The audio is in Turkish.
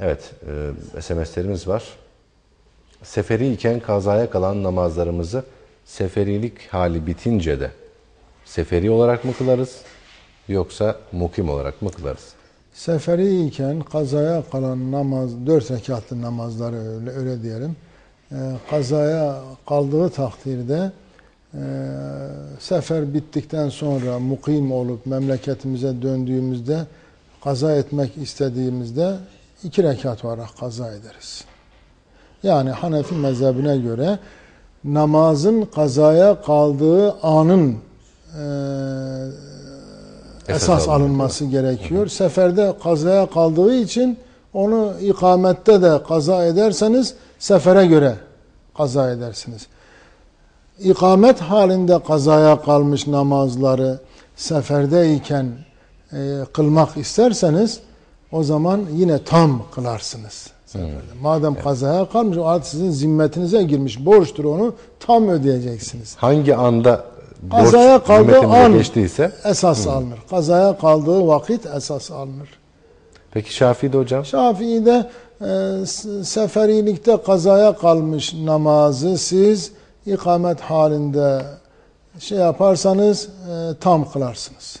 Evet, e, SMS'lerimiz var. Seferi iken kazaya kalan namazlarımızı seferilik hali bitince de seferi olarak mı kılarız yoksa mukim olarak mı kılarız? Seferi iken kazaya kalan namaz, dört rekatlı namazları öyle, öyle diyelim. Ee, kazaya kaldığı takdirde e, sefer bittikten sonra mukim olup memleketimize döndüğümüzde kaza etmek istediğimizde iki rekat olarak kaza ederiz. Yani Hanefi mezhebine göre namazın kazaya kaldığı anın e, Esas esas alınıyor, alınması gerekiyor. Seferde kazaya kaldığı için onu ikamette de kaza ederseniz sefere göre kaza edersiniz. İkamet halinde kazaya kalmış namazları seferdeyken e, kılmak isterseniz o zaman yine tam kılarsınız. Seferde. Madem kazaya kalmış o artık sizin zimmetinize girmiş borçtur onu tam ödeyeceksiniz. Hangi anda Kazaya borç kaldığı zimmetimize an geçtiyse esas alınır. Kazaya kaldığı vakit esas alınır. peki Şafii'de hocam? Şafii'de e, seferilikte kazaya kalmış namazı siz ikamet halinde şey yaparsanız e, tam kılarsınız.